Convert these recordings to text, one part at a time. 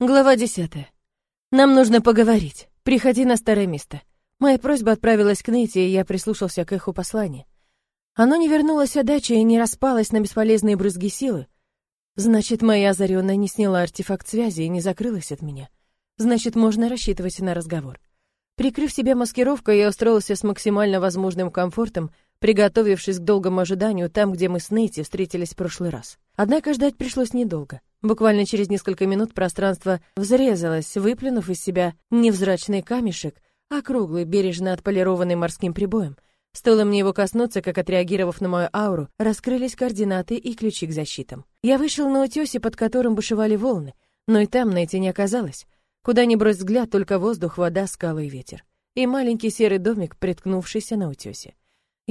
Глава десятая. Нам нужно поговорить. Приходи на старое место. Моя просьба отправилась к Нейте, и я прислушался к эху послания. Оно не вернулось отдачи и не распалось на бесполезные брызги силы. Значит, моя озаренная не сняла артефакт связи и не закрылась от меня. Значит, можно рассчитывать на разговор. Прикрыв себя маскировкой, я устроился с максимально возможным комфортом, приготовившись к долгому ожиданию там, где мы с Нейти встретились в прошлый раз. Однако ждать пришлось недолго. Буквально через несколько минут пространство взрезалось, выплюнув из себя невзрачный камешек, а круглый, бережно отполированный морским прибоем. Стоило мне его коснуться, как отреагировав на мою ауру, раскрылись координаты и ключи к защитам. Я вышел на утёсе, под которым бушевали волны, но и там найти не оказалось. Куда ни брось взгляд, только воздух, вода, скалы и ветер. И маленький серый домик, приткнувшийся на утёсе.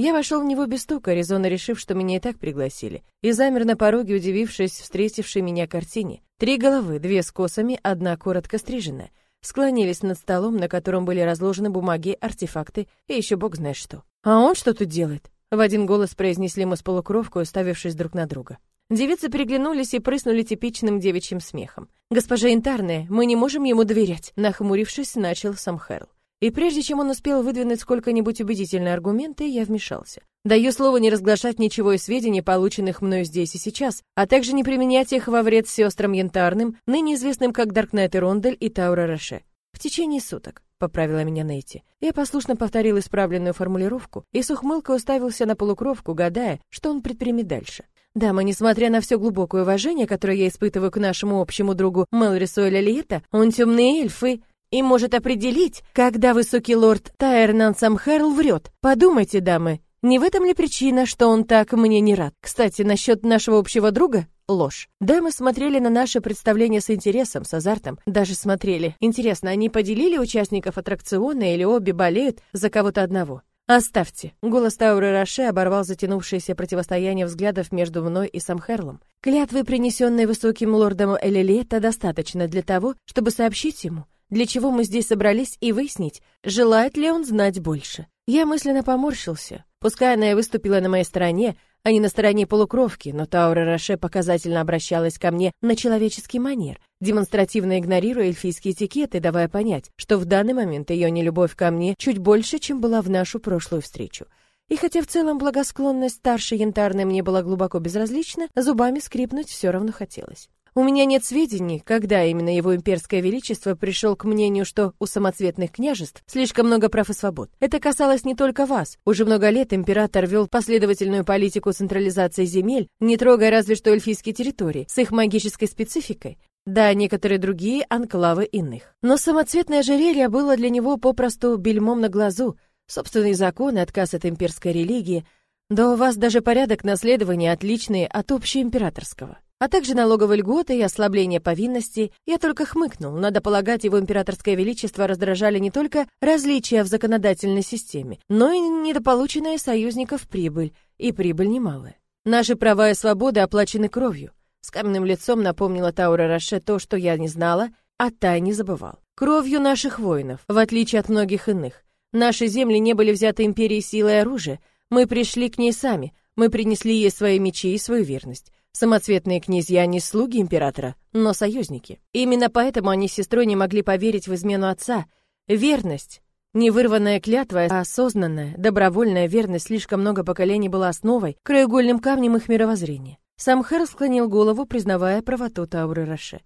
Я вошел в него без стука, резонно решив, что меня и так пригласили, и замер на пороге, удивившись встретившей меня картине. Три головы, две с косами, одна коротко стриженная, склонились над столом, на котором были разложены бумаги, артефакты и еще бог знает что. «А он что тут делает?» В один голос произнесли мы с полукровкой, уставившись друг на друга. Девицы переглянулись и прыснули типичным девичьим смехом. «Госпожа Интарная, мы не можем ему доверять», нахмурившись, начал сам Хэрл. И прежде чем он успел выдвинуть сколько-нибудь убедительные аргументы, я вмешался. Даю слово не разглашать ничего из сведений, полученных мною здесь и сейчас, а также не применять их во вред сестрам Янтарным, ныне известным как Даркнайт и Рондель и Таура Роше. В течение суток, поправила меня Нейти. Я послушно повторил исправленную формулировку и с ухмылкой уставился на полукровку, гадая, что он предпримет дальше. Дама, несмотря на все глубокое уважение, которое я испытываю к нашему общему другу Мелрису Эльлиета, он темный эльф и и может определить, когда высокий лорд Тайернан Самхерл врет. Подумайте, дамы, не в этом ли причина, что он так мне не рад? Кстати, насчет нашего общего друга ложь. Дамы смотрели на наше представление с интересом, с азартом, даже смотрели. Интересно, они поделили участников аттракциона или обе болеют за кого-то одного? «Оставьте!» — голос Тауры Роше оборвал затянувшееся противостояние взглядов между мной и Самхерлом. Клятвы, принесенные высоким лордом Элилета, достаточно для того, чтобы сообщить ему, для чего мы здесь собрались, и выяснить, желает ли он знать больше. Я мысленно поморщился. Пускай она и выступила на моей стороне, а не на стороне полукровки, но Таура Роше показательно обращалась ко мне на человеческий манер, демонстративно игнорируя эльфийские этикеты, давая понять, что в данный момент ее нелюбовь ко мне чуть больше, чем была в нашу прошлую встречу. И хотя в целом благосклонность старшей янтарной мне была глубоко безразлична, зубами скрипнуть все равно хотелось. У меня нет сведений, когда именно его имперское величество пришел к мнению, что у самоцветных княжеств слишком много прав и свобод. Это касалось не только вас. Уже много лет император вел последовательную политику централизации земель, не трогая разве что эльфийские территории, с их магической спецификой. Да, некоторые другие анклавы иных. Но самоцветное ожерелье было для него попросту бельмом на глазу. Собственные законы, отказ от имперской религии. Да у вас даже порядок наследования отличный от общеимператорского а также налоговые льготы и ослабление повинностей, я только хмыкнул. Надо полагать, его императорское величество раздражали не только различия в законодательной системе, но и недополученная союзников прибыль, и прибыль немалая. Наши права и свободы оплачены кровью. С каменным лицом напомнила Таура Роше то, что я не знала, а та не забывал. Кровью наших воинов, в отличие от многих иных. Наши земли не были взяты империей силой оружия. Мы пришли к ней сами. Мы принесли ей свои мечи и свою верность. Самоцветные князья не слуги императора, но союзники. Именно поэтому они с сестрой не могли поверить в измену отца. Верность, не вырванная клятва, а осознанная, добровольная верность слишком много поколений была основой, краеугольным камнем их мировоззрения. Сам Хэр склонил голову, признавая правоту Тауры Роше.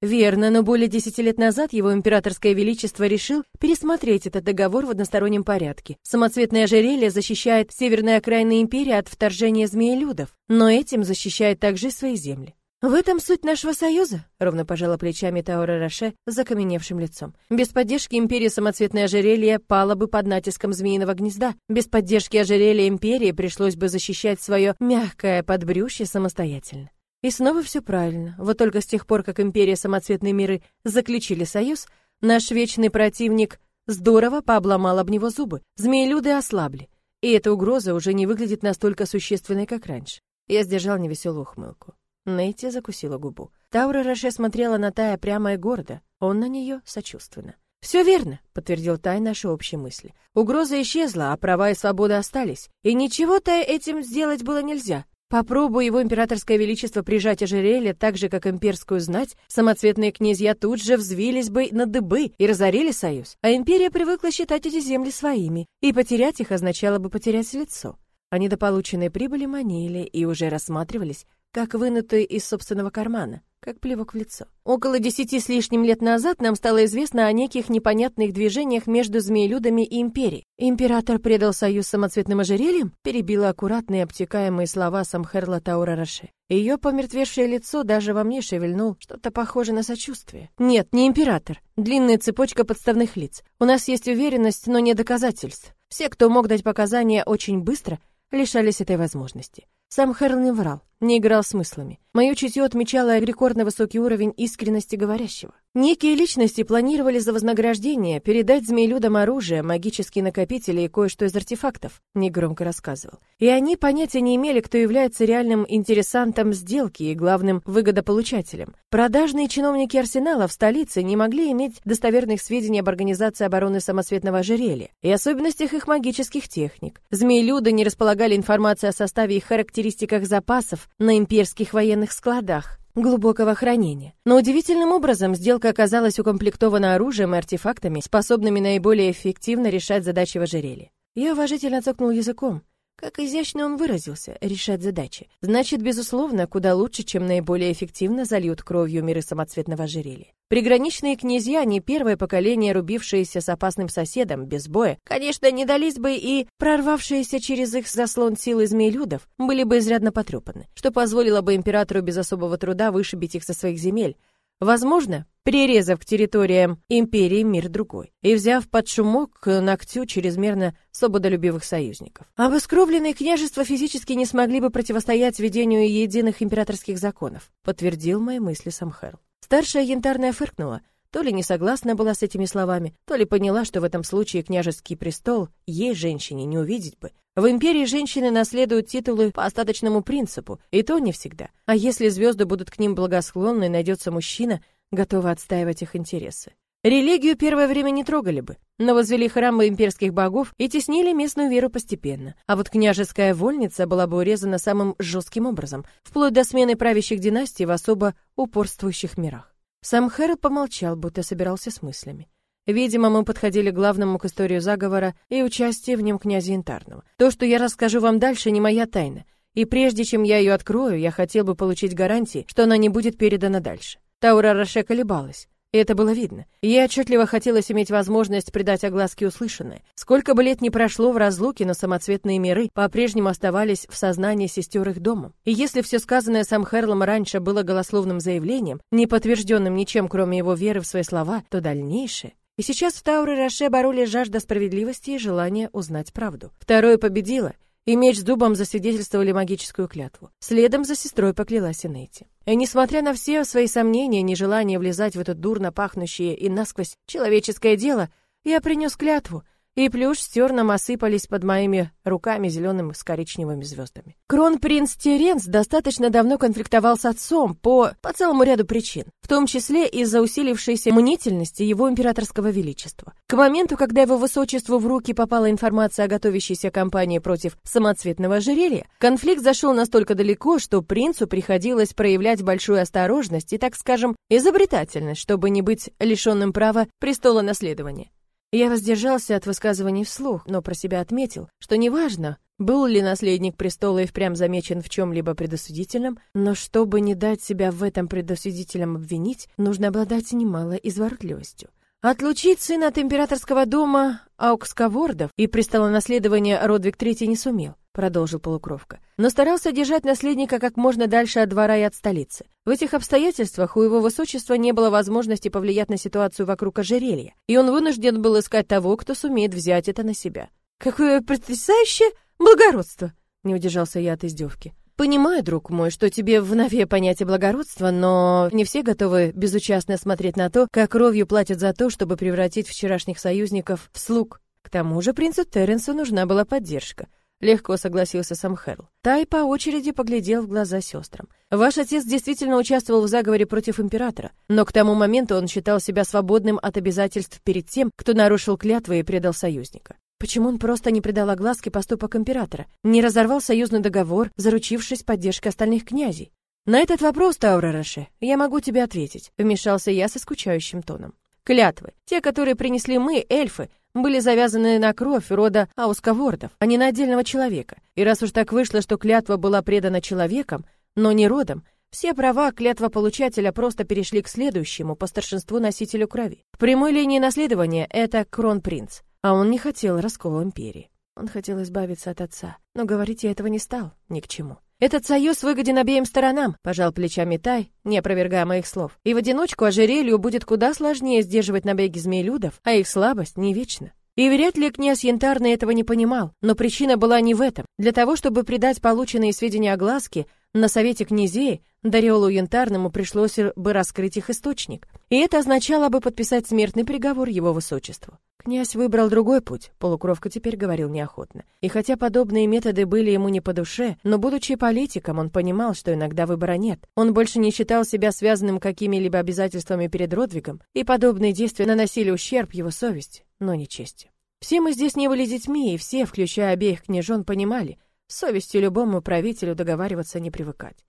Верно, но более десяти лет назад его императорское величество решил пересмотреть этот договор в одностороннем порядке. Самоцветное ожерелье защищает северные окраины империи от вторжения змеелюдов, но этим защищает также свои земли. В этом суть нашего союза, ровно пожала плечами Таура Роше закаменевшим лицом. Без поддержки империи самоцветное ожерелье пало бы под натиском змеиного гнезда. Без поддержки ожерелья империи пришлось бы защищать свое мягкое подбрюшье самостоятельно. И снова все правильно. Вот только с тех пор, как империя самоцветные миры заключили союз, наш вечный противник здорово пообломал об него зубы. Змеелюды ослабли. И эта угроза уже не выглядит настолько существенной, как раньше. Я сдержал невеселую ухмылку. Нейти закусила губу. Таура Роше смотрела на Тая прямо и гордо, он на нее сочувственно. «Все верно», — подтвердил Тай наши общие мысли. «Угроза исчезла, а права и свобода остались. И ничего-то этим сделать было нельзя. Попробуй его императорское величество прижать ожерелье так же, как имперскую знать, самоцветные князья тут же взвились бы на дыбы и разорили союз. А империя привыкла считать эти земли своими, и потерять их означало бы потерять лицо. А недополученные прибыли манили и уже рассматривались как вынутые из собственного кармана как плевок в лицо. Около десяти с лишним лет назад нам стало известно о неких непонятных движениях между змеелюдами и империей. Император предал союз самоцветным ожерельем? Перебила аккуратные обтекаемые слова Самхерла Таура Роше. Ее помертвевшее лицо даже во мне шевельнул что-то похожее на сочувствие. Нет, не император. Длинная цепочка подставных лиц. У нас есть уверенность, но не доказательств. Все, кто мог дать показания очень быстро, лишались этой возможности. Сам Хэрл не врал, не играл смыслами. Мое чутье отмечало рекордно высокий уровень искренности говорящего. Некие личности планировали за вознаграждение передать змеелюдам оружие, магические накопители и кое-что из артефактов, негромко рассказывал. И они понятия не имели, кто является реальным интересантом сделки и главным выгодополучателем. Продажные чиновники арсенала в столице не могли иметь достоверных сведений об организации обороны самосветного ожерелья и особенностях их магических техник. Змеелюды не располагали информацией о составе и характеристиках запасов на имперских военных складах глубокого хранения. Но удивительным образом сделка оказалась укомплектована оружием и артефактами, способными наиболее эффективно решать задачи в ожерелье. Я уважительно цокнул языком. Как изящно он выразился, решать задачи. Значит, безусловно, куда лучше, чем наиболее эффективно зальют кровью миры самоцветного ожерелья. Приграничные князья, не первое поколение, рубившиеся с опасным соседом, без боя, конечно, не дались бы и прорвавшиеся через их заслон силы змеелюдов, были бы изрядно потрепаны, что позволило бы императору без особого труда вышибить их со своих земель, Возможно, прирезав к территориям империи мир другой и взяв под шумок к ногтю чрезмерно свободолюбивых союзников. Обескровленные княжества физически не смогли бы противостоять введению единых императорских законов, подтвердил мои мысли Самхерл. Старшая янтарная фыркнула, то ли не согласна была с этими словами, то ли поняла, что в этом случае княжеский престол ей, женщине, не увидеть бы. В империи женщины наследуют титулы по остаточному принципу, и то не всегда. А если звезды будут к ним благосклонны, найдется мужчина, готовый отстаивать их интересы. Религию первое время не трогали бы, но возвели храмы имперских богов и теснили местную веру постепенно. А вот княжеская вольница была бы урезана самым жестким образом, вплоть до смены правящих династий в особо упорствующих мирах. Сам Хэрл помолчал, будто собирался с мыслями. Видимо, мы подходили к главному к историю заговора и участия в нем князя Янтарного. То, что я расскажу вам дальше, не моя тайна. И прежде чем я ее открою, я хотел бы получить гарантии, что она не будет передана дальше. Таура Роше колебалась. И это было видно. Ей отчетливо хотелось иметь возможность придать огласке услышанное. Сколько бы лет ни прошло в разлуке, но самоцветные миры по-прежнему оставались в сознании сестер их домом. И если все сказанное сам Херлом раньше было голословным заявлением, не подтвержденным ничем, кроме его веры в свои слова, то дальнейшее... И сейчас в Тауре Роше боролись жажда справедливости и желание узнать правду. Второе победило — и меч с дубом засвидетельствовали магическую клятву. Следом за сестрой поклялась Инейти. И несмотря на все свои сомнения, нежелание влезать в это дурно пахнущее и насквозь человеческое дело, я принес клятву — и плюш с терном осыпались под моими руками зелеными с коричневыми звездами. Кронпринц Теренс достаточно давно конфликтовал с отцом по, по целому ряду причин, в том числе из-за усилившейся мнительности его императорского величества. К моменту, когда его высочеству в руки попала информация о готовящейся кампании против самоцветного ожерелья, конфликт зашел настолько далеко, что принцу приходилось проявлять большую осторожность и, так скажем, изобретательность, чтобы не быть лишенным права престола наследования. Я воздержался от высказываний вслух, но про себя отметил, что неважно, был ли наследник престола и впрямь замечен в чем-либо предосудительном, но чтобы не дать себя в этом предосудительном обвинить, нужно обладать немалой изворотливостью. Отлучить сына от императорского дома Ауксковордов и престолонаследования Родвиг III не сумел, продолжил полукровка, но старался держать наследника как можно дальше от двора и от столицы. В этих обстоятельствах у его высочества не было возможности повлиять на ситуацию вокруг ожерелья, и он вынужден был искать того, кто сумеет взять это на себя. Какое потрясающее благородство, не удержался я от издевки. Понимаю, друг мой, что тебе в нове понятие благородства, но не все готовы безучастно смотреть на то, как кровью платят за то, чтобы превратить вчерашних союзников в слуг. К тому же принцу Терренсу нужна была поддержка. Легко согласился сам Хэрл. Тай по очереди поглядел в глаза сестрам. Ваш отец действительно участвовал в заговоре против императора, но к тому моменту он считал себя свободным от обязательств перед тем, кто нарушил клятвы и предал союзника. Почему он просто не придал огласке поступок императора, не разорвал союзный договор, заручившись поддержкой остальных князей? На этот вопрос, Таура Роше, я могу тебе ответить, вмешался я со скучающим тоном. Клятвы, те, которые принесли мы, эльфы, были завязаны на кровь рода аусковордов, а не на отдельного человека. И раз уж так вышло, что клятва была предана человеком, но не родом, все права клятвополучателя просто перешли к следующему по старшинству носителю крови. В прямой линии наследования это кронпринц, а он не хотел раскола империи. Он хотел избавиться от отца, но говорить я этого не стал, ни к чему. Этот союз выгоден обеим сторонам, пожал плечами Тай, не опровергая моих слов. И в одиночку ожерелью будет куда сложнее сдерживать набеги змеелюдов, а их слабость не вечна. И вряд ли князь Янтарный этого не понимал, но причина была не в этом. Для того, чтобы придать полученные сведения о глазке, на совете князей Дариолу Янтарному пришлось бы раскрыть их источник, и это означало бы подписать смертный приговор его высочеству. Князь выбрал другой путь, полукровка теперь говорил неохотно. И хотя подобные методы были ему не по душе, но будучи политиком, он понимал, что иногда выбора нет. Он больше не считал себя связанным какими-либо обязательствами перед Родвигом, и подобные действия наносили ущерб его совести, но не чести. Все мы здесь не были детьми, и все, включая обеих княжон, понимали, совестью любому правителю договариваться не привыкать.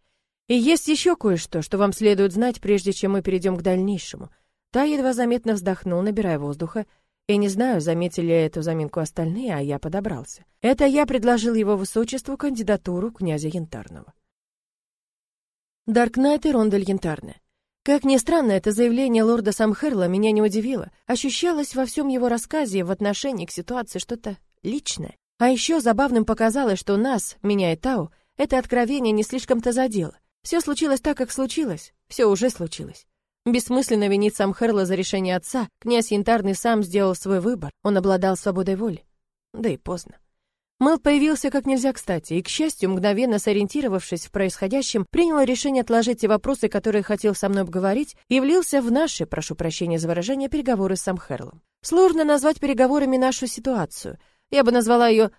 И есть еще кое-что, что вам следует знать, прежде чем мы перейдем к дальнейшему. Та едва заметно вздохнул, набирая воздуха, и не знаю, заметили эту заминку остальные, а я подобрался. Это я предложил его высочеству кандидатуру князя Янтарного. Даркнайт и Рондель Янтарная. Как ни странно, это заявление лорда Самхерла меня не удивило. Ощущалось во всем его рассказе в отношении к ситуации что-то личное. А еще забавным показалось, что нас, меня и Тау, это откровение не слишком-то задело. Все случилось так, как случилось. Все уже случилось. Бессмысленно винить сам Херла за решение отца. Князь Янтарный сам сделал свой выбор. Он обладал свободой воли. Да и поздно. Мэл появился как нельзя кстати, и, к счастью, мгновенно сориентировавшись в происходящем, принял решение отложить те вопросы, которые хотел со мной обговорить, и влился в наши, прошу прощения за выражение, переговоры с Самхерлом. Сложно назвать переговорами нашу ситуацию — я бы назвала ее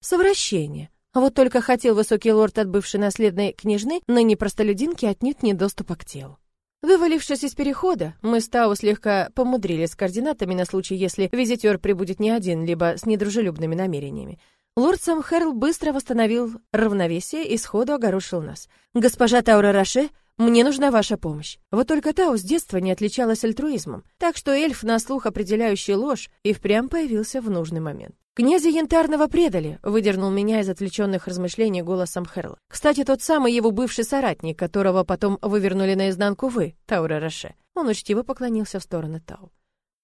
«совращение». А вот только хотел высокий лорд от бывшей наследной княжны, но не простолюдинки отнюдь не доступа к телу. Вывалившись из перехода, мы с Тау слегка помудрили с координатами на случай, если визитер прибудет не один, либо с недружелюбными намерениями. Лорд Самхерл быстро восстановил равновесие и сходу огорошил нас. «Госпожа Таура Роше, мне нужна ваша помощь». Вот только Тау с детства не отличалась альтруизмом, так что эльф на слух, определяющий ложь, и впрямь появился в нужный момент. «Князя Янтарного предали», — выдернул меня из отвлеченных размышлений голосом Херл. «Кстати, тот самый его бывший соратник, которого потом вывернули наизнанку вы, Таура Роше». Он учтиво поклонился в сторону Тау.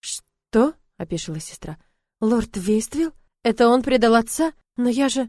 «Что?» — опешила сестра. «Лорд Вействилл? Это он предал отца? Но я же...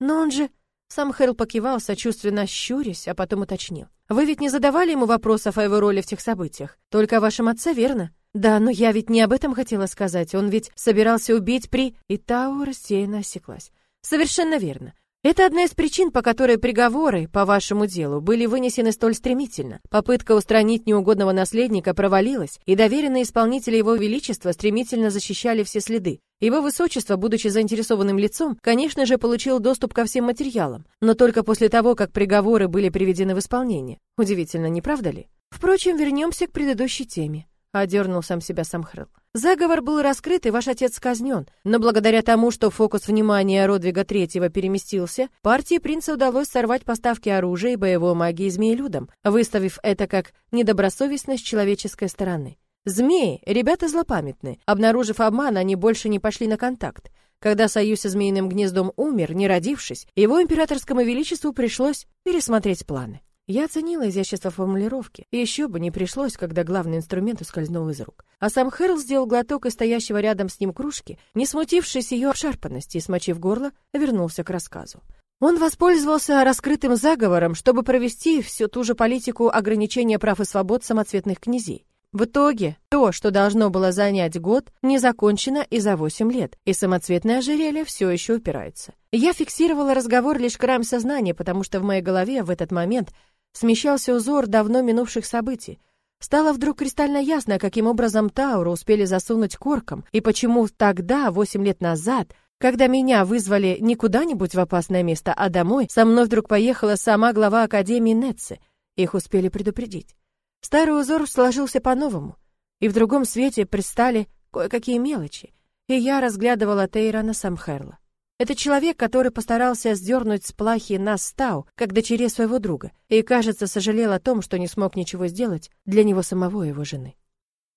Но он же...» Сам Херл покивал, сочувственно щурясь, а потом уточнил. «Вы ведь не задавали ему вопросов о его роли в тех событиях? Только о вашем отце, верно?» Да, но я ведь не об этом хотела сказать. Он ведь собирался убить при... И Тау рассеянно осеклась. Совершенно верно. Это одна из причин, по которой приговоры по вашему делу были вынесены столь стремительно. Попытка устранить неугодного наследника провалилась, и доверенные исполнители его величества стремительно защищали все следы. Его высочество, будучи заинтересованным лицом, конечно же, получил доступ ко всем материалам, но только после того, как приговоры были приведены в исполнение. Удивительно, не правда ли? Впрочем, вернемся к предыдущей теме. Одернул сам себя Самхрыл. Заговор был раскрыт, и ваш отец казнен. Но благодаря тому, что фокус внимания Родвига Третьего переместился, партии принца удалось сорвать поставки оружия и боевой магии змеелюдам, выставив это как недобросовестность человеческой стороны. Змеи — ребята злопамятные. Обнаружив обман, они больше не пошли на контакт. Когда союз со змеиным гнездом умер, не родившись, его императорскому величеству пришлось пересмотреть планы. Я оценила изящество формулировки, и еще бы не пришлось, когда главный инструмент ускользнул из рук. А сам Хэрл сделал глоток из стоящего рядом с ним кружки, не смутившись ее обшарпанности и, смочив горло, вернулся к рассказу. Он воспользовался раскрытым заговором, чтобы провести всю ту же политику ограничения прав и свобод самоцветных князей. В итоге, то, что должно было занять год, не закончено и за 8 лет, и самоцветное ожерелье все еще упирается. Я фиксировала разговор лишь краем сознания, потому что в моей голове в этот момент смещался узор давно минувших событий. Стало вдруг кристально ясно, каким образом Тауру успели засунуть корком, и почему тогда, восемь лет назад, когда меня вызвали не куда-нибудь в опасное место, а домой, со мной вдруг поехала сама глава Академии Нетцы. Их успели предупредить. Старый узор сложился по-новому, и в другом свете предстали кое-какие мелочи. и я разглядывала Тейрана Самхерла. Это человек, который постарался сдернуть с плахи нас Стау, как дочерей своего друга, и, кажется, сожалел о том, что не смог ничего сделать для него самого и его жены.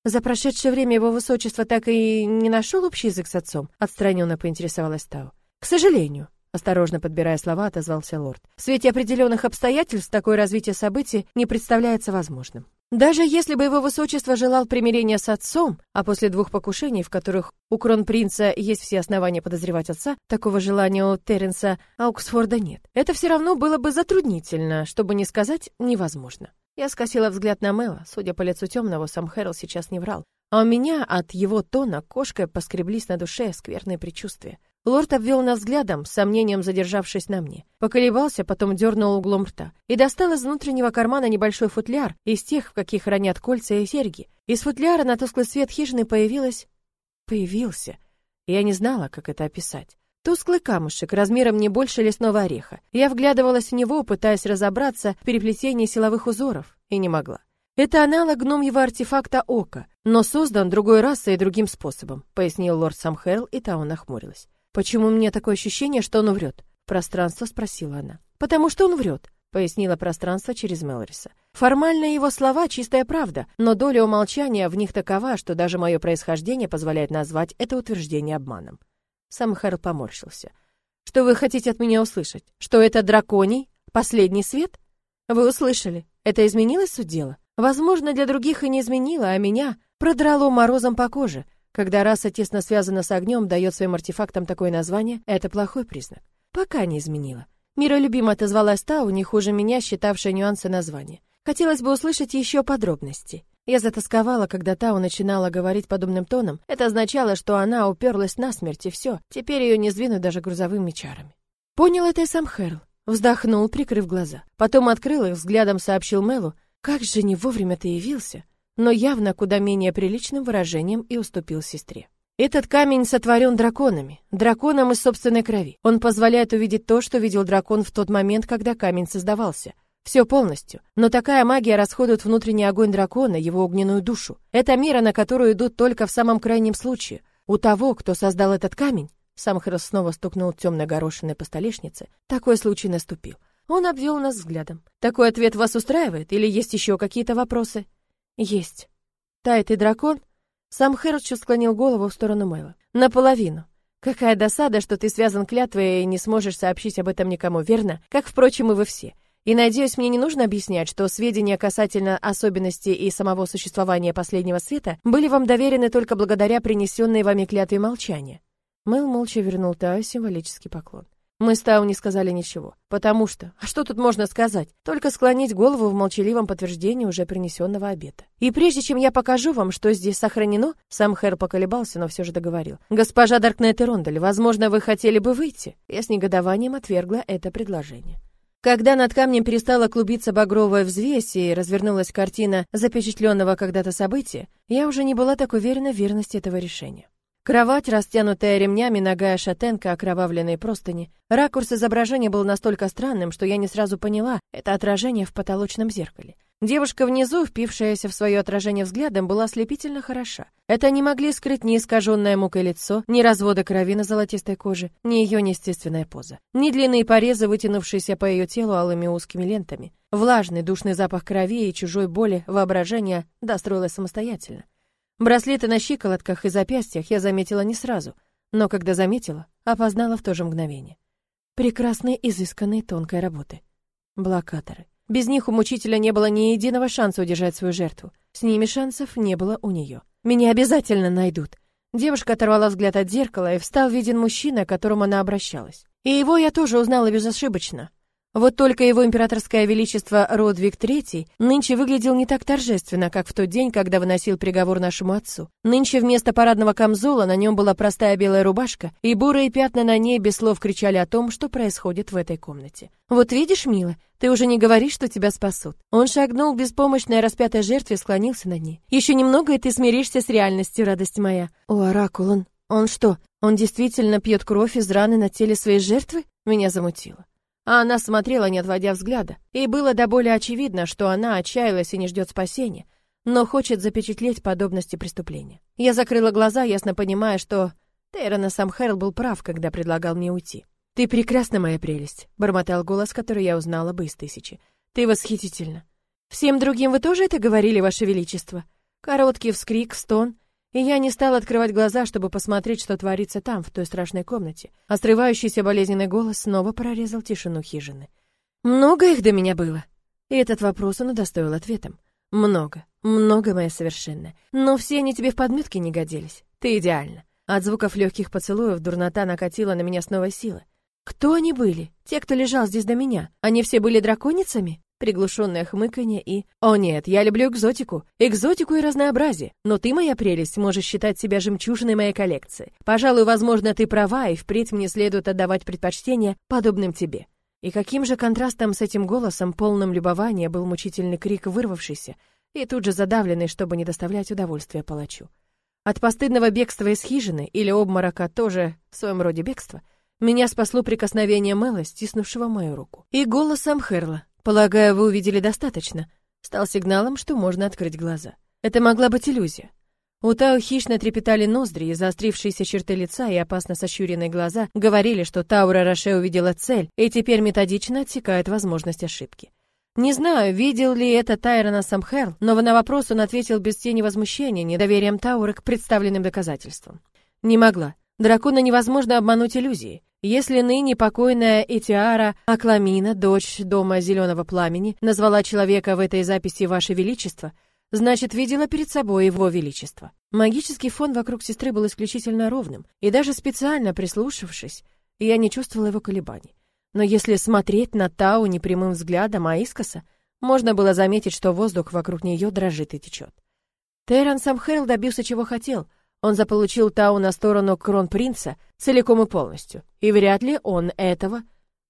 За прошедшее время его высочество так и не нашел общий язык с отцом, отстраненно поинтересовалась Тау. К сожалению, осторожно подбирая слова, отозвался лорд. В свете определенных обстоятельств такое развитие событий не представляется возможным. Даже если бы его высочество желал примирения с отцом, а после двух покушений, в которых у кронпринца есть все основания подозревать отца, такого желания у Терренса Ауксфорда нет. Это все равно было бы затруднительно, чтобы не сказать невозможно. Я скосила взгляд на Мэла. Судя по лицу темного, сам Хэрол сейчас не врал. А у меня от его тона кошкой поскреблись на душе скверные предчувствия. Лорд обвел нас взглядом, с сомнением задержавшись на мне. Поколебался, потом дернул углом рта и достал из внутреннего кармана небольшой футляр, из тех, в каких хранят кольца и серьги. Из футляра на тусклый свет хижины появилась... Появился. Я не знала, как это описать. Тусклый камушек, размером не больше лесного ореха. Я вглядывалась в него, пытаясь разобраться в переплетении силовых узоров, и не могла. Это аналог гномьего артефакта Ока, но создан другой расой и другим способом, пояснил лорд Самхерл, и Тао нахмурилась. Почему мне такое ощущение, что он врет? Пространство спросила она. Потому что он врет, пояснила пространство через Мелориса. Формально его слова чистая правда, но доля умолчания в них такова, что даже мое происхождение позволяет назвать это утверждение обманом. Сам Хэрл поморщился. Что вы хотите от меня услышать? Что это драконий? Последний свет? Вы услышали. Это изменилось суть дела? Возможно, для других и не изменило, а меня продрало морозом по коже. Когда раса тесно связана с огнем, дает своим артефактам такое название, это плохой признак. Пока не изменила. Миролюбимо отозвалась Тау, не хуже меня, считавшая нюансы названия. Хотелось бы услышать еще подробности. Я затасковала, когда Тау начинала говорить подобным тоном. Это означало, что она уперлась насмерть, и все. Теперь ее не сдвинуть даже грузовыми чарами. Понял это и сам Хэрл. Вздохнул, прикрыв глаза. Потом открыл их, взглядом сообщил Мелу. «Как же не вовремя ты явился!» Но явно куда менее приличным выражением и уступил сестре. Этот камень сотворен драконами, драконом из собственной крови. Он позволяет увидеть то, что видел дракон в тот момент, когда камень создавался. Все полностью. Но такая магия расходует внутренний огонь дракона, его огненную душу. Это мера, на которую идут только в самом крайнем случае. У того, кто создал этот камень, сам Хрос снова стукнул темной горошиной по столешнице, такой случай наступил. Он обвел нас взглядом. Такой ответ вас устраивает или есть еще какие-то вопросы? Есть. Тает и дракон? Сам Хэрчу склонил голову в сторону Мэла. Наполовину. Какая досада, что ты связан клятвой и не сможешь сообщить об этом никому, верно? Как, впрочем, и вы все. И, надеюсь, мне не нужно объяснять, что сведения касательно особенностей и самого существования последнего света были вам доверены только благодаря принесенной вами клятве молчания. Мэл молча вернул Таю символический поклон. Мы с Тау не сказали ничего. Потому что... А что тут можно сказать? Только склонить голову в молчаливом подтверждении уже принесенного обета. И прежде чем я покажу вам, что здесь сохранено, сам Хэр поколебался, но все же договорил. Госпожа Даркнет и Рондель, возможно, вы хотели бы выйти? Я с негодованием отвергла это предложение. Когда над камнем перестала клубиться багровая взвесь и развернулась картина запечатленного когда-то события, я уже не была так уверена в верности этого решения. Кровать, растянутая ремнями, ногая шатенка, окровавленные простыни. Ракурс изображения был настолько странным, что я не сразу поняла, это отражение в потолочном зеркале. Девушка внизу, впившаяся в свое отражение взглядом, была ослепительно хороша. Это не могли скрыть ни искаженное мукой лицо, ни разводы крови на золотистой коже, ни ее неестественная поза, ни длинные порезы, вытянувшиеся по ее телу алыми узкими лентами. Влажный, душный запах крови и чужой боли воображение достроилось самостоятельно. Браслеты на щиколотках и запястьях я заметила не сразу, но когда заметила, опознала в то же мгновение. Прекрасные, изысканные, тонкой работы. Блокаторы. Без них у мучителя не было ни единого шанса удержать свою жертву. С ними шансов не было у нее. Меня обязательно найдут. Девушка оторвала взгляд от зеркала, и встал виден мужчина, к которому она обращалась. И его я тоже узнала безошибочно. Вот только его императорское величество Родвиг III нынче выглядел не так торжественно, как в тот день, когда выносил приговор нашему отцу. Нынче вместо парадного камзола на нем была простая белая рубашка, и бурые пятна на ней без слов кричали о том, что происходит в этой комнате. «Вот видишь, мила, ты уже не говоришь, что тебя спасут». Он шагнул к беспомощной распятой жертве склонился над ней. «Еще немного, и ты смиришься с реальностью, радость моя». «О, Оракул. Он что, он действительно пьет кровь из раны на теле своей жертвы?» Меня замутило. А она смотрела, не отводя взгляда, и было до боли очевидно, что она отчаялась и не ждет спасения, но хочет запечатлеть подобности преступления. Я закрыла глаза, ясно понимая, что Тейрона сам Хэрл был прав, когда предлагал мне уйти. «Ты прекрасна, моя прелесть», — бормотал голос, который я узнала бы из тысячи. «Ты восхитительна». «Всем другим вы тоже это говорили, Ваше Величество?» Короткий вскрик, стон, и я не стала открывать глаза, чтобы посмотреть, что творится там, в той страшной комнате. А срывающийся болезненный голос снова прорезал тишину хижины. «Много их до меня было?» И этот вопрос он удостоил ответом. «Много, много, моя совершенная. Но все они тебе в подметке не годились. Ты идеальна». От звуков легких поцелуев дурнота накатила на меня с новой силы. Кто они были? Те, кто лежал здесь до меня? Они все были драконицами? Приглушенное хмыканье и... О нет, я люблю экзотику. Экзотику и разнообразие. Но ты, моя прелесть, можешь считать себя жемчужиной моей коллекции. Пожалуй, возможно, ты права, и впредь мне следует отдавать предпочтение подобным тебе. И каким же контрастом с этим голосом, полным любования, был мучительный крик, вырвавшийся, и тут же задавленный, чтобы не доставлять удовольствия палачу. От постыдного бегства из хижины или обморока тоже в своем роде бегства — меня спасло прикосновение Мэла, стиснувшего мою руку. И голосом Херла. «Полагаю, вы увидели достаточно», стал сигналом, что можно открыть глаза. Это могла быть иллюзия. У Тао хищно трепетали ноздри, и заострившиеся черты лица и опасно сощуренные глаза говорили, что Таура Роше увидела цель и теперь методично отсекает возможность ошибки. Не знаю, видел ли это Тайрона Самхерл, но на вопрос он ответил без тени возмущения, недоверием Тауры к представленным доказательствам. Не могла. Дракона невозможно обмануть иллюзией. Если ныне покойная Этиара Акламина, дочь дома Зеленого Пламени, назвала человека в этой записи Ваше Величество, значит, видела перед собой Его Величество. Магический фон вокруг сестры был исключительно ровным, и даже специально прислушавшись, я не чувствовала его колебаний. Но если смотреть на Тау непрямым взглядом, а искоса, можно было заметить, что воздух вокруг нее дрожит и течет. Террен Самхерл добился чего хотел — он заполучил Тау на сторону кронпринца целиком и полностью, и вряд ли он этого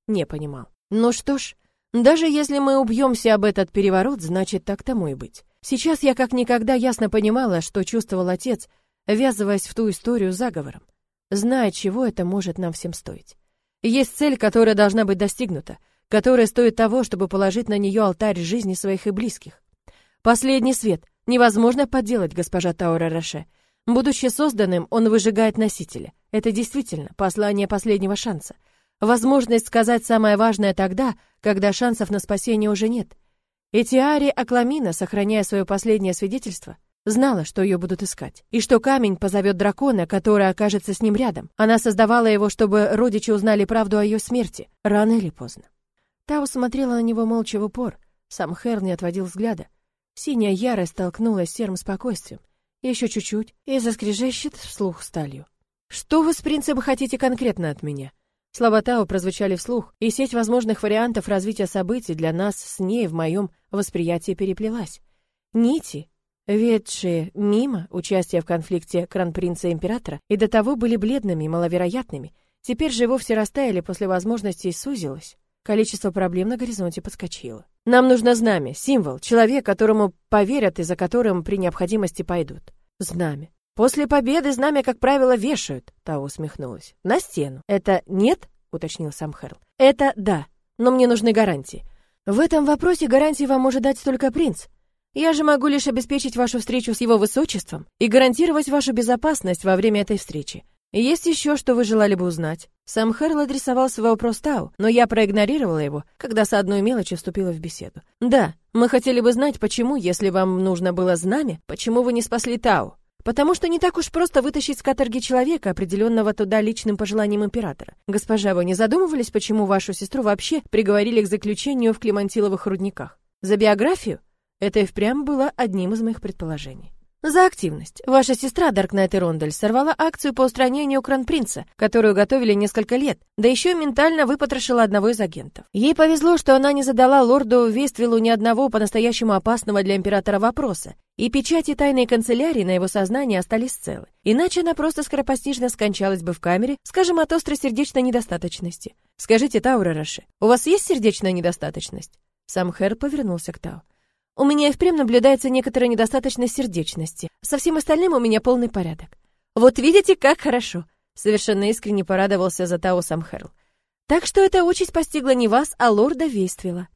не понимал. Ну что ж, даже если мы убьемся об этот переворот, значит, так тому и быть. Сейчас я как никогда ясно понимала, что чувствовал отец, ввязываясь в ту историю заговором, зная, чего это может нам всем стоить. Есть цель, которая должна быть достигнута, которая стоит того, чтобы положить на нее алтарь жизни своих и близких. Последний свет невозможно подделать, госпожа Таура Роше. Будучи созданным, он выжигает носителя. Это действительно послание последнего шанса. Возможность сказать самое важное тогда, когда шансов на спасение уже нет. Этиари Акламина, сохраняя свое последнее свидетельство, знала, что ее будут искать, и что камень позовет дракона, который окажется с ним рядом. Она создавала его, чтобы родичи узнали правду о ее смерти, рано или поздно. Тау смотрела на него молча в упор, сам Хер не отводил взгляда. Синяя ярость столкнулась с серым спокойствием. Еще чуть-чуть, и заскрежещет вслух сталью. «Что вы с принцем хотите конкретно от меня?» Слова Тао прозвучали вслух, и сеть возможных вариантов развития событий для нас с ней в моем восприятии переплелась. Нити, ведшие мимо участия в конфликте кронпринца и императора, и до того были бледными и маловероятными, теперь же вовсе растаяли после возможности и сузилось. Количество проблем на горизонте подскочило. Нам нужно знамя, символ, человек, которому поверят и за которым при необходимости пойдут. Знамя. После победы знамя, как правило, вешают, Та усмехнулась. На стену. Это нет, уточнил сам Хэрл. Это да, но мне нужны гарантии. В этом вопросе гарантии вам может дать только принц. Я же могу лишь обеспечить вашу встречу с его высочеством и гарантировать вашу безопасность во время этой встречи. Есть еще, что вы желали бы узнать? Сам Хэрл адресовал свой вопрос Тау, но я проигнорировала его, когда с одной мелочи вступила в беседу. Да, мы хотели бы знать, почему, если вам нужно было знамя, почему вы не спасли Тау? Потому что не так уж просто вытащить с каторги человека, определенного туда личным пожеланием императора. Госпожа, вы не задумывались, почему вашу сестру вообще приговорили к заключению в Климантиловых рудниках? За биографию? Это и впрямь было одним из моих предположений. За активность. Ваша сестра Даркнайт Рондель сорвала акцию по устранению Кронпринца, которую готовили несколько лет, да еще и ментально выпотрошила одного из агентов. Ей повезло, что она не задала лорду Вествилу ни одного по-настоящему опасного для императора вопроса, и печати тайной канцелярии на его сознании остались целы. Иначе она просто скоропостижно скончалась бы в камере, скажем, от острой сердечной недостаточности. Скажите, Таура Раши, у вас есть сердечная недостаточность? Сам Хэр повернулся к Тау. У меня и впрямь наблюдается некоторая недостаточность сердечности. Со всем остальным у меня полный порядок. Вот видите, как хорошо. Совершенно искренне порадовался за Тао Самхерл. Так что эта участь постигла не вас, а лорда Вействила.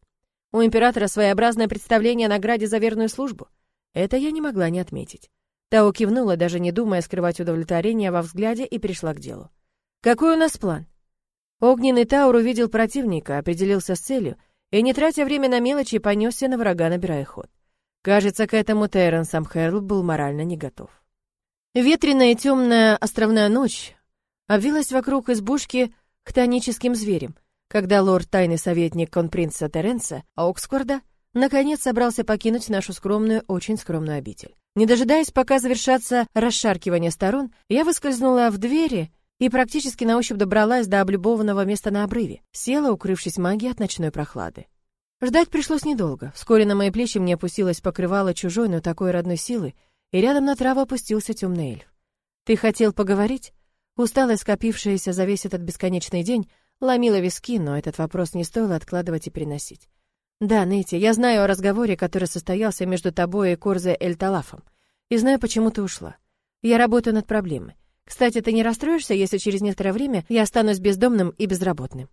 У императора своеобразное представление о награде за верную службу. Это я не могла не отметить. Тао кивнула, даже не думая скрывать удовлетворение во взгляде, и перешла к делу. «Какой у нас план?» Огненный Таур увидел противника, определился с целью и, не тратя время на мелочи, понесся на врага, набирая ход. Кажется, к этому Тейрон сам Хэрл был морально не готов. Ветреная темная островная ночь обвилась вокруг избушки хтоническим зверем, когда лорд тайный советник конпринца Теренса Окскорда наконец собрался покинуть нашу скромную, очень скромную обитель. Не дожидаясь, пока завершатся расшаркивание сторон, я выскользнула в двери и практически на ощупь добралась до облюбованного места на обрыве, села, укрывшись магией от ночной прохлады. Ждать пришлось недолго. Вскоре на мои плечи мне опустилось покрывало чужой, но такой родной силы, и рядом на траву опустился темный эльф. «Ты хотел поговорить?» Усталость, скопившаяся за весь этот бесконечный день, ломила виски, но этот вопрос не стоило откладывать и переносить. «Да, Нэти, я знаю о разговоре, который состоялся между тобой и Корзе Эль-Талафом, и знаю, почему ты ушла. Я работаю над проблемой. Кстати, ты не расстроишься, если через некоторое время я останусь бездомным и безработным?»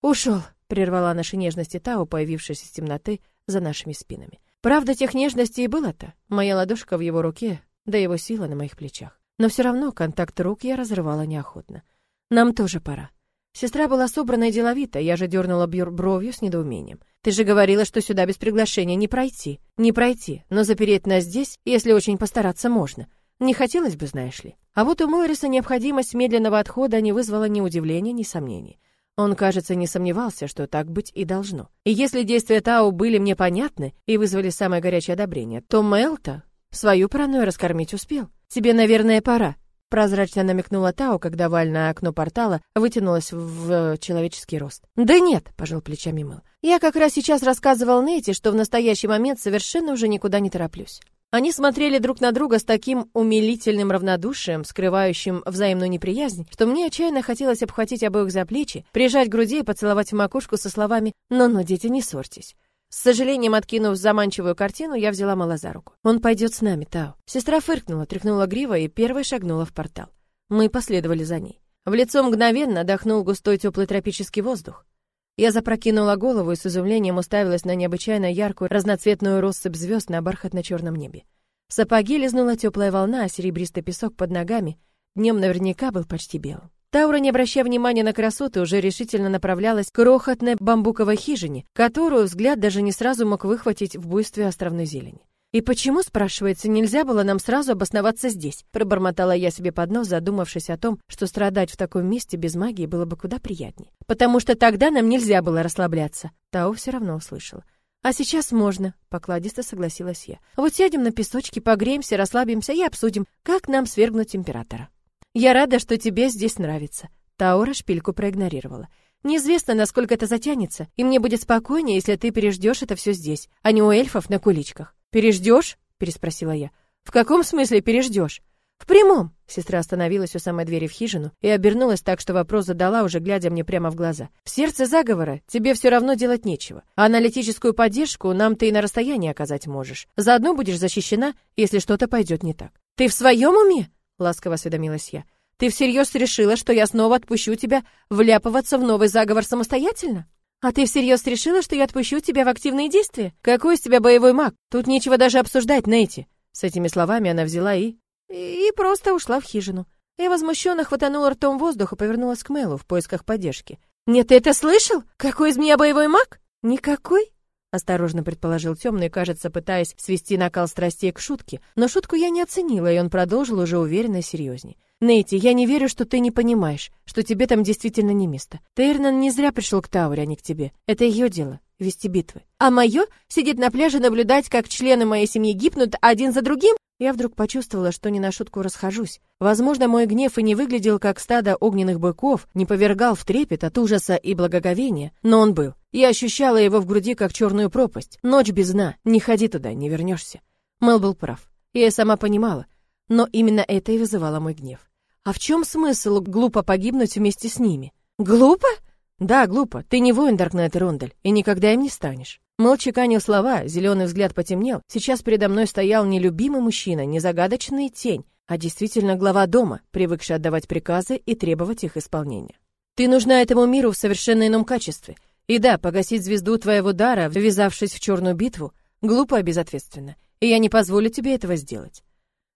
«Ушел», — прервала наши нежности Тау, появившись из темноты за нашими спинами. Правда, тех нежностей и было-то. Моя ладошка в его руке, да его сила на моих плечах. Но все равно контакт рук я разрывала неохотно. Нам тоже пора. Сестра была собрана и деловита, я же дернула бровью с недоумением. Ты же говорила, что сюда без приглашения не пройти. Не пройти, но запереть нас здесь, если очень постараться, можно. Не хотелось бы, знаешь ли. А вот у Мойриса необходимость медленного отхода не вызвала ни удивления, ни сомнений. Он, кажется, не сомневался, что так быть и должно. И если действия Тау были мне понятны и вызвали самое горячее одобрение, то Мелта свою паранойю раскормить успел. Тебе, наверное, пора. Прозрачно намекнула Тао, когда вальное окно портала вытянулось в человеческий рост. «Да нет», — пожал плечами Мэл. «Я как раз сейчас рассказывал Нейти, что в настоящий момент совершенно уже никуда не тороплюсь. Они смотрели друг на друга с таким умилительным равнодушием, скрывающим взаимную неприязнь, что мне отчаянно хотелось обхватить обоих за плечи, прижать к груди и поцеловать в макушку со словами «Ну-ну, дети, не ссорьтесь». С сожалением откинув заманчивую картину, я взяла Мала за руку. «Он пойдет с нами, Тао». Сестра фыркнула, тряхнула грива и первой шагнула в портал. Мы последовали за ней. В лицо мгновенно дохнул густой теплый тропический воздух. Я запрокинула голову и с изумлением уставилась на необычайно яркую разноцветную россыпь звезд на бархатно-черном небе. сапоги лизнула теплая волна, а серебристый песок под ногами днем наверняка был почти белым. Таура, не обращая внимания на красоты, уже решительно направлялась к крохотной бамбуковой хижине, которую взгляд даже не сразу мог выхватить в буйстве островной зелени. «И почему, спрашивается, нельзя было нам сразу обосноваться здесь?» Пробормотала я себе под нос, задумавшись о том, что страдать в таком месте без магии было бы куда приятнее. «Потому что тогда нам нельзя было расслабляться». Тао все равно услышала. «А сейчас можно», — покладисто согласилась я. «Вот сядем на песочке, погреемся, расслабимся и обсудим, как нам свергнуть императора». «Я рада, что тебе здесь нравится». Таура шпильку проигнорировала. «Неизвестно, насколько это затянется, и мне будет спокойнее, если ты переждешь это все здесь, а не у эльфов на куличках». «Переждешь?» — переспросила я. «В каком смысле переждешь?» «В прямом!» Сестра остановилась у самой двери в хижину и обернулась так, что вопрос задала, уже глядя мне прямо в глаза. «В сердце заговора тебе все равно делать нечего. А аналитическую поддержку нам ты и на расстоянии оказать можешь. Заодно будешь защищена, если что-то пойдет не так». «Ты в своем уме?» — ласково осведомилась я. «Ты всерьез решила, что я снова отпущу тебя вляпываться в новый заговор самостоятельно?» «А ты всерьез решила, что я отпущу тебя в активные действия? Какой из тебя боевой маг? Тут нечего даже обсуждать, Нейти!» С этими словами она взяла и... и просто ушла в хижину. Я возмущенно хватанула ртом воздух и повернулась к Мэлу в поисках поддержки. «Нет, ты это слышал? Какой из меня боевой маг?» «Никакой?» осторожно предположил темный, кажется, пытаясь свести накал страстей к шутке, но шутку я не оценила, и он продолжил уже уверенно и серьезней. Нейти, я не верю, что ты не понимаешь, что тебе там действительно не место. Тейрнан не зря пришел к Тауре, а не к тебе. Это ее дело — вести битвы. А мое — сидеть на пляже, наблюдать, как члены моей семьи гибнут один за другим? Я вдруг почувствовала, что не на шутку расхожусь. Возможно, мой гнев и не выглядел как стадо огненных быков, не повергал в трепет от ужаса и благоговения, но он был. Я ощущала его в груди, как черную пропасть. Ночь без дна. Не ходи туда, не вернешься. Мэл был прав. Я сама понимала. Но именно это и вызывало мой гнев. А в чем смысл глупо погибнуть вместе с ними? Глупо? Да, глупо. Ты не воин, Даркнайт Рондель, и никогда им не станешь. Молча канил слова, зеленый взгляд потемнел. Сейчас передо мной стоял не любимый мужчина, не загадочная тень, а действительно глава дома, привыкший отдавать приказы и требовать их исполнения. Ты нужна этому миру в совершенно ином качестве. И да, погасить звезду твоего дара, ввязавшись в черную битву, глупо и безответственно. И я не позволю тебе этого сделать.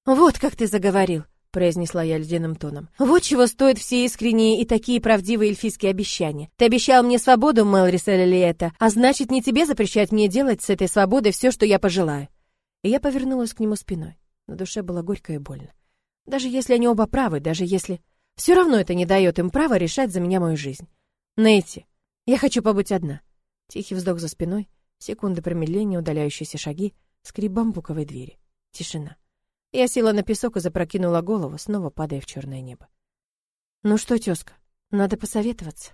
«Вот как ты заговорил!» — произнесла я ледяным тоном. «Вот чего стоят все искренние и такие правдивые эльфийские обещания. Ты обещал мне свободу, Мелрис это, а значит, не тебе запрещать мне делать с этой свободой все, что я пожелаю». И я повернулась к нему спиной. На душе было горько и больно. Даже если они оба правы, даже если... Все равно это не дает им права решать за меня мою жизнь. Нейти, я хочу побыть одна. Тихий вздох за спиной, секунды промедления, удаляющиеся шаги, скрип бамбуковой двери. Тишина. Я села на песок и запрокинула голову, снова падая в черное небо. «Ну что, тезка, надо посоветоваться».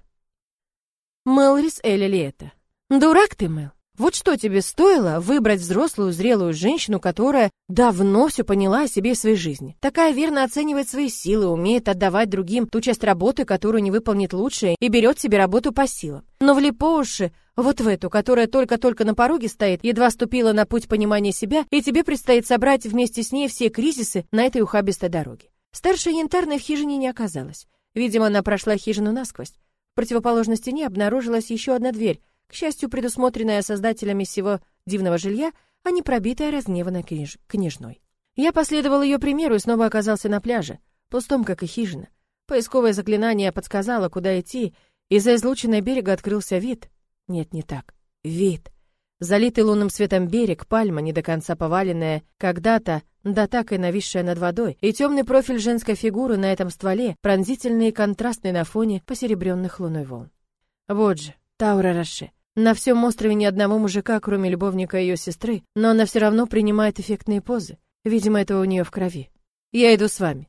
«Мэлрис Элли ли это?» «Дурак ты, Мэл. Вот что тебе стоило выбрать взрослую, зрелую женщину, которая давно все поняла о себе и своей жизни. Такая верно оценивает свои силы, умеет отдавать другим ту часть работы, которую не выполнит лучше, и берет себе работу по силам. Но влип по уши вот в эту, которая только-только на пороге стоит, едва ступила на путь понимания себя, и тебе предстоит собрать вместе с ней все кризисы на этой ухабистой дороге. Старшая янтарная в хижине не оказалась. Видимо, она прошла хижину насквозь. В противоположной стене обнаружилась еще одна дверь, к счастью, предусмотренная создателями всего дивного жилья, а не пробитая разгневанной книж... княжной. Я последовал ее примеру и снова оказался на пляже, пустом, как и хижина. Поисковое заклинание подсказало, куда идти, и за излученной берега открылся вид. Нет, не так. Вид. Залитый лунным светом берег, пальма, не до конца поваленная, когда-то, да так и нависшая над водой, и темный профиль женской фигуры на этом стволе, пронзительный и контрастный на фоне посеребренных луной волн. Вот же, Таура Роше. На всем острове ни одного мужика, кроме любовника ее сестры, но она все равно принимает эффектные позы. Видимо, это у нее в крови. Я иду с вами.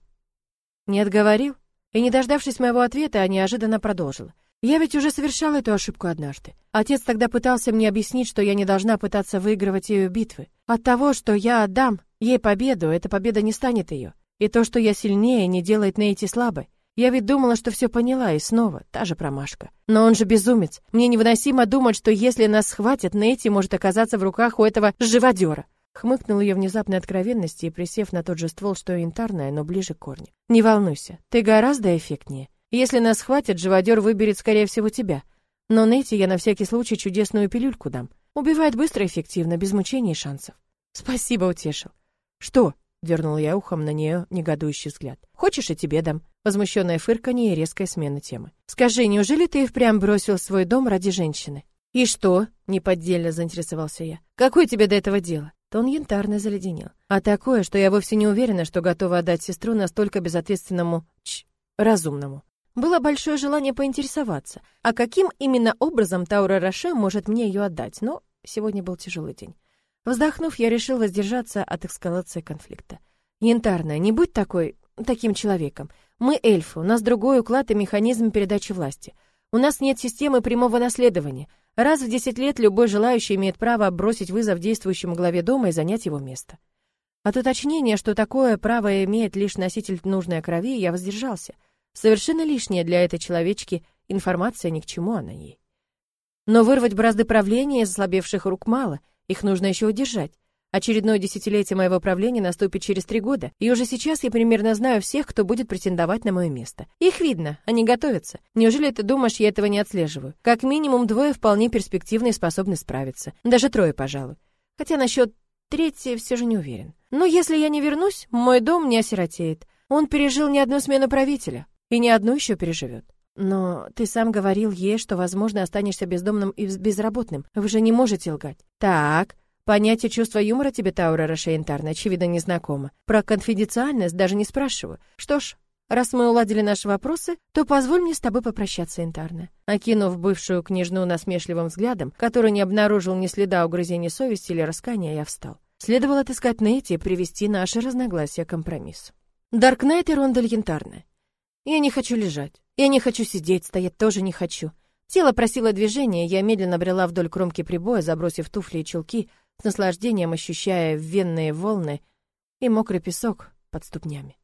Не отговорил? И не дождавшись моего ответа, я неожиданно продолжила. Я ведь уже совершала эту ошибку однажды. Отец тогда пытался мне объяснить, что я не должна пытаться выигрывать ее битвы. От того, что я отдам ей победу, эта победа не станет ее. И то, что я сильнее, не делает Нейти слабой. Я ведь думала, что все поняла, и снова та же промашка. Но он же безумец. Мне невыносимо думать, что если нас схватят, Нейти может оказаться в руках у этого живодера. Хмыкнул ее внезапной откровенности и присев на тот же ствол, что и янтарная, но ближе к корню. Не волнуйся, ты гораздо эффектнее. Если нас схватят, живодер выберет, скорее всего, тебя. Но Нейти я на всякий случай чудесную пилюльку дам. Убивает быстро и эффективно, без мучений и шансов. Спасибо, утешил. Что? Дернул я ухом на нее негодующий взгляд. Хочешь, и тебе дам. Возмущенное фырканье и резкая смена темы. «Скажи, неужели ты и впрямь бросил свой дом ради женщины?» «И что?» — неподдельно заинтересовался я. «Какое тебе до этого дело?» Тон янтарный заледенел. «А такое, что я вовсе не уверена, что готова отдать сестру настолько безответственному... Ч... разумному». Было большое желание поинтересоваться, а каким именно образом Таура Роше может мне ее отдать, но сегодня был тяжелый день. Вздохнув, я решил воздержаться от эскалации конфликта. «Янтарная, не будь такой... таким человеком. Мы эльфы, у нас другой уклад и механизм передачи власти. У нас нет системы прямого наследования. Раз в 10 лет любой желающий имеет право бросить вызов действующему главе дома и занять его место. От уточнения, что такое право имеет лишь носитель нужной крови, я воздержался. Совершенно лишняя для этой человечки информация ни к чему она ей. Но вырвать бразды правления из ослабевших рук мало, их нужно еще удержать. Очередное десятилетие моего правления наступит через три года, и уже сейчас я примерно знаю всех, кто будет претендовать на мое место. Их видно, они готовятся. Неужели ты думаешь, я этого не отслеживаю? Как минимум двое вполне перспективные и способны справиться. Даже трое, пожалуй. Хотя насчет третьей все же не уверен. Но если я не вернусь, мой дом не осиротеет. Он пережил не одну смену правителя, и не одну еще переживет. Но ты сам говорил ей, что, возможно, останешься бездомным и безработным. Вы же не можете лгать. Так, Понятие чувства юмора тебе, Таура Рашейнтарна, очевидно, не знакомо. Про конфиденциальность даже не спрашиваю. Что ж, раз мы уладили наши вопросы, то позволь мне с тобой попрощаться, Интарна. Окинув бывшую княжну насмешливым взглядом, который не обнаружил ни следа угрызения совести или раскаяния, я встал. Следовало отыскать Нейти и привести наши разногласия к компромиссу. Даркнайт и Рондель Янтарна. Я не хочу лежать. Я не хочу сидеть, стоять тоже не хочу. Тело просило движения, я медленно брела вдоль кромки прибоя, забросив туфли и чулки, с наслаждением ощущая венные волны и мокрый песок под ступнями.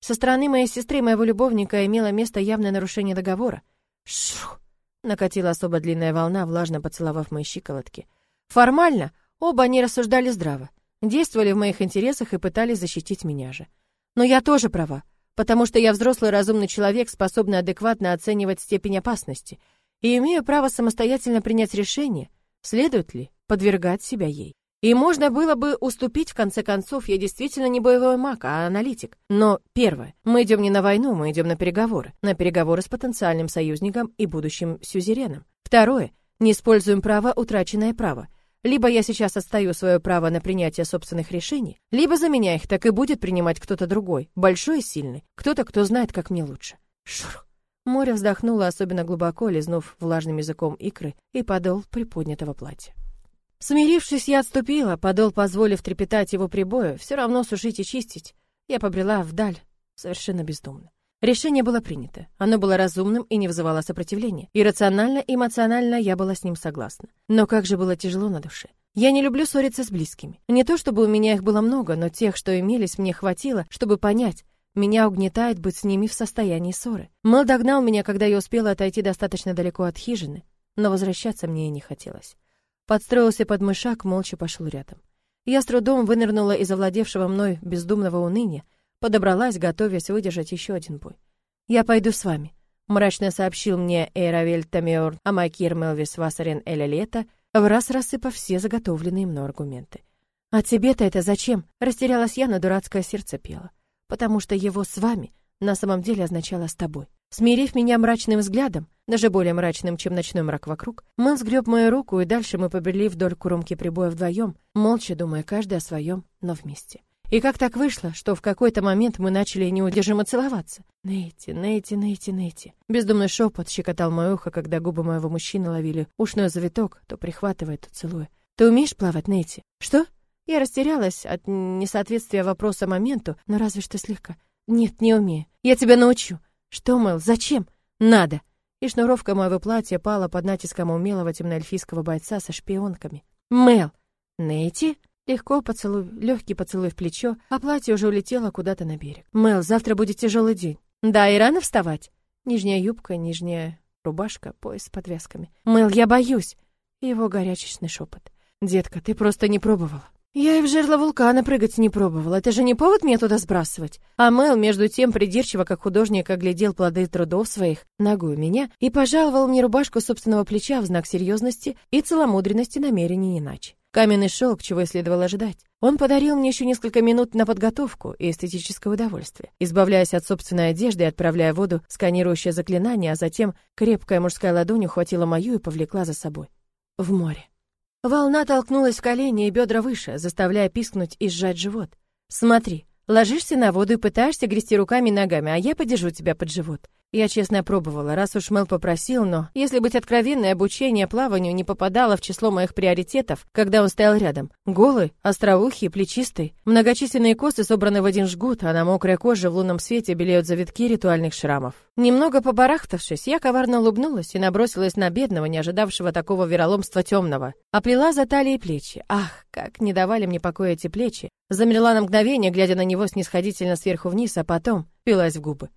Со стороны моей сестры моего любовника имело место явное нарушение договора. Шух! Накатила особо длинная волна, влажно поцеловав мои щиколотки. Формально оба они рассуждали здраво, действовали в моих интересах и пытались защитить меня же. Но я тоже права, потому что я взрослый разумный человек, способный адекватно оценивать степень опасности, и имею право самостоятельно принять решение, следует ли подвергать себя ей. И можно было бы уступить, в конце концов, я действительно не боевой маг, а аналитик. Но первое, мы идем не на войну, мы идем на переговоры. На переговоры с потенциальным союзником и будущим сюзереном. Второе, не используем право, утраченное право. Либо я сейчас отстаю свое право на принятие собственных решений, либо за меня их так и будет принимать кто-то другой, большой и сильный, кто-то, кто знает, как мне лучше. Шур. Море вздохнуло особенно глубоко, лизнув влажным языком икры и подол приподнятого платья. Смирившись, я отступила, подол позволив трепетать его прибою, все равно сушить и чистить. Я побрела вдаль, совершенно бездумно. Решение было принято. Оно было разумным и не вызывало сопротивления. Иррационально и эмоционально я была с ним согласна. Но как же было тяжело на душе. Я не люблю ссориться с близкими. Не то чтобы у меня их было много, но тех, что имелись, мне хватило, чтобы понять, меня угнетает быть с ними в состоянии ссоры. Мэл догнал меня, когда я успела отойти достаточно далеко от хижины, но возвращаться мне и не хотелось. Подстроился под мышак, молча пошел рядом. Я с трудом вынырнула из овладевшего мной бездумного уныния, Подобралась, готовясь выдержать еще один бой. «Я пойду с вами», — мрачно сообщил мне Эйравель Тамеор Амакир Мелвис Вассарен Эля Лето, в раз рассыпав все заготовленные мной аргументы. «А тебе-то это зачем?» — растерялась я, на дурацкое сердце пела. «Потому что его с вами на самом деле означало с тобой». Смирив меня мрачным взглядом, даже более мрачным, чем ночной мрак вокруг, Мэл сгреб мою руку, и дальше мы побрели вдоль кромки прибоя вдвоем, молча думая каждый о своем, но вместе. И как так вышло, что в какой-то момент мы начали неудержимо целоваться? Нейти, Нейти, Нейти, Нейти. Бездумный шепот щекотал мое ухо, когда губы моего мужчины ловили ушной завиток, то прихватывая, то целуя. Ты умеешь плавать, Нейти? Что? Я растерялась от несоответствия вопроса моменту, но разве что слегка. Нет, не умею. Я тебя научу. Что, Мэл, зачем? Надо. И шнуровка моего платья пала под натиском умелого темноэльфийского бойца со шпионками. Мэл! Нейти? Легко поцелуй, легкий поцелуй в плечо, а платье уже улетело куда-то на берег. Мэл, завтра будет тяжелый день. Да, и рано вставать. Нижняя юбка, нижняя рубашка, пояс с подвязками. Мэл, я боюсь. Его горячечный шепот. Детка, ты просто не пробовала. Я и в жерло вулкана прыгать не пробовала. Это же не повод меня туда сбрасывать. А Мэл, между тем, придирчиво, как художник, оглядел плоды трудов своих, ногой меня, и пожаловал мне рубашку собственного плеча в знак серьезности и целомудренности намерений иначе. Каменный шелк, чего и следовало ожидать. Он подарил мне еще несколько минут на подготовку и эстетическое удовольствие, избавляясь от собственной одежды и отправляя воду сканирующее заклинание, а затем крепкая мужская ладонь ухватила мою и повлекла за собой. В море. Волна толкнулась в колени и бедра выше, заставляя пискнуть и сжать живот. «Смотри, ложишься на воду и пытаешься грести руками и ногами, а я подержу тебя под живот. Я честно пробовала, раз уж Мел попросил, но, если быть откровенной, обучение плаванию не попадало в число моих приоритетов, когда он стоял рядом. Голый, остроухий, плечистый, многочисленные косы собраны в один жгут, а на мокрой коже в лунном свете белеют завитки ритуальных шрамов. Немного побарахтавшись, я коварно улыбнулась и набросилась на бедного, не ожидавшего такого вероломства темного. Оплела за талией плечи. Ах, как не давали мне покоя эти плечи. Замерла на мгновение, глядя на него снисходительно сверху вниз, а потом пилась в губы.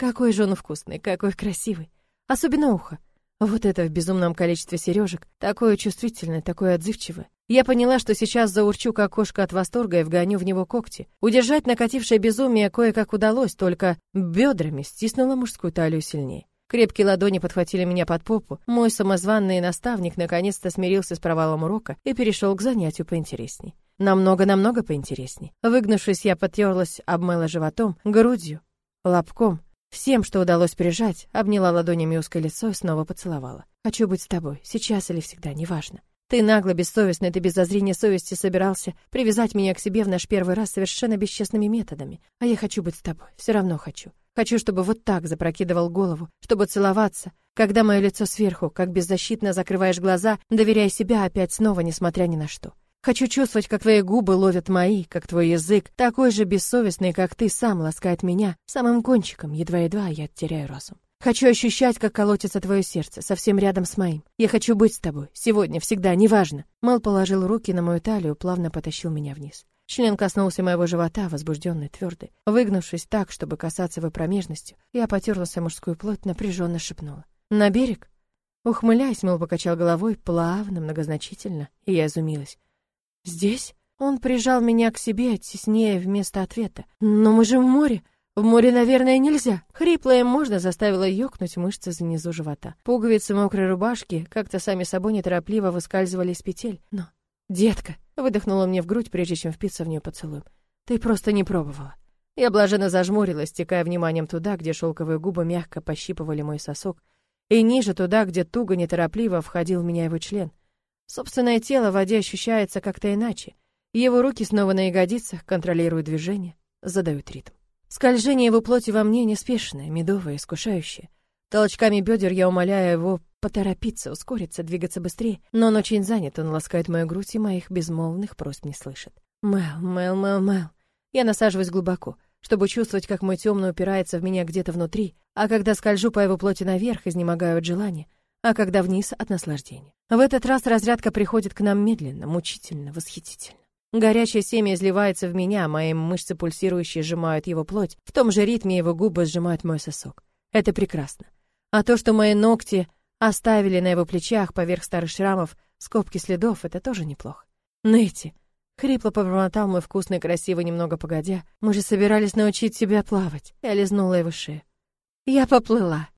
Какой же он вкусный, какой красивый. Особенно ухо. Вот это в безумном количестве сережек, такое чувствительное, такое отзывчивое. Я поняла, что сейчас заурчу как кошка от восторга и вгоню в него когти. Удержать накатившее безумие кое-как удалось, только бедрами стиснула мужскую талию сильнее. Крепкие ладони подхватили меня под попу. Мой самозванный наставник наконец-то смирился с провалом урока и перешел к занятию поинтересней. Намного-намного поинтересней. Выгнувшись, я потерлась обмыла животом, грудью, лобком, Всем, что удалось прижать, обняла ладонями узкое лицо и снова поцеловала. «Хочу быть с тобой, сейчас или всегда, неважно. Ты нагло, бессовестно, ты без зазрения совести собирался привязать меня к себе в наш первый раз совершенно бесчестными методами. А я хочу быть с тобой, все равно хочу. Хочу, чтобы вот так запрокидывал голову, чтобы целоваться, когда мое лицо сверху, как беззащитно закрываешь глаза, доверяя себя опять снова, несмотря ни на что. Хочу чувствовать, как твои губы ловят мои, как твой язык, такой же бессовестный, как ты сам, ласкает меня самым кончиком, едва-едва я теряю разум. Хочу ощущать, как колотится твое сердце, совсем рядом с моим. Я хочу быть с тобой, сегодня, всегда, неважно. Мэл положил руки на мою талию, плавно потащил меня вниз. Член коснулся моего живота, возбужденный, твердый. Выгнувшись так, чтобы касаться его промежностью, я потерлась мужскую плоть, напряженно шепнула. «На берег?» Ухмыляясь, Мэл покачал головой, плавно, многозначительно, и я изумилась. Здесь? Он прижал меня к себе, теснее вместо ответа. Но мы же в море. В море, наверное, нельзя. Хриплое можно заставило ёкнуть мышцы внизу живота. Пуговицы мокрой рубашки как-то сами собой неторопливо выскальзывали из петель. Но, детка, Выдохнула мне в грудь, прежде чем впиться в нее поцелуем. Ты просто не пробовала. Я блаженно зажмурилась, стекая вниманием туда, где шелковые губы мягко пощипывали мой сосок, и ниже туда, где туго, неторопливо входил в меня его член. Собственное тело в воде ощущается как-то иначе. Его руки снова на ягодицах, контролируют движение, задают ритм. Скольжение его плоти во мне неспешное, медовое, искушающее. Толчками бедер я умоляю его поторопиться, ускориться, двигаться быстрее, но он очень занят, он ласкает мою грудь и моих безмолвных просьб не слышит. Мэл, Мэл, Мэл, Мэл. Я насаживаюсь глубоко, чтобы чувствовать, как мой темный упирается в меня где-то внутри, а когда скольжу по его плоти наверх, изнемогаю от желания, а когда вниз — от наслаждения. В этот раз разрядка приходит к нам медленно, мучительно, восхитительно. Горячее семя изливается в меня, мои мышцы пульсирующие сжимают его плоть, в том же ритме его губы сжимают мой сосок. Это прекрасно. А то, что мои ногти оставили на его плечах поверх старых шрамов скобки следов, это тоже неплохо. Нэти, хрипло пробормотал мой вкусный красивый немного погодя, мы же собирались научить тебя плавать. Я лизнула его шею. Я поплыла.